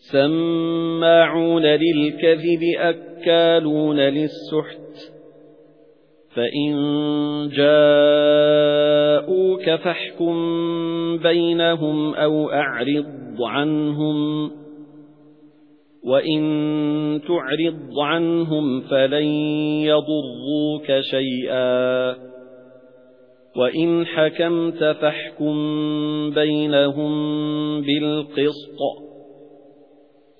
سَمَّاعُونَ لِلْكَذِبِ أَكَّالُونَ لِلسُّحْتِ. فَإِن جَاءُوكَ فَاحْكُم بَيْنَهُمْ أَوْ أَعْرِضْ عَنْهُمْ. وَإِن تُعْرِضْ عَنْهُمْ فَلَن يَضُرُّوكَ شَيْئًا. وَإِنْ حَكَمْتَ فَاحْكُم بَيْنَهُم بِالْقِسْطِ.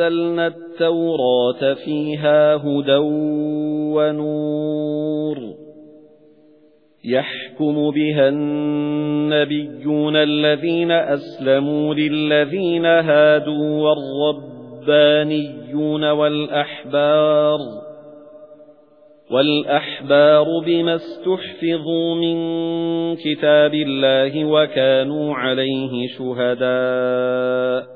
أَنزَلْنَا التَّوْرَاةَ فِيهَا هُدًى وَنُورٌ. يَحْكُمُ بِهَا النَّبِيُّونَ الَّذِينَ أَسْلَمُوا لِلَّذِينَ هَادُوا وَالرَّبَّانِيُّونَ وَالْأَحْبَارُ. وَالْأَحْبَارُ بِمَا اسْتُحْفِظُوا مِنْ كِتَابِ اللَّهِ وَكَانُوا عَلَيْهِ شُهَدَاءَ.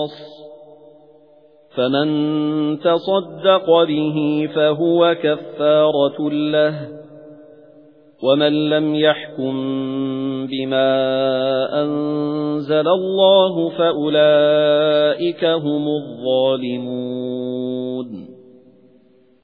فَمَن تَصَدَّقَ بِهِ فَهُوَ كَفَّارَةٌ لَّهُ وَمَن لَّمْ يَحْكُم بِمَا أَنزَلَ اللَّهُ فَأُولَئِكَ هُمُ الظَّالِمُونَ.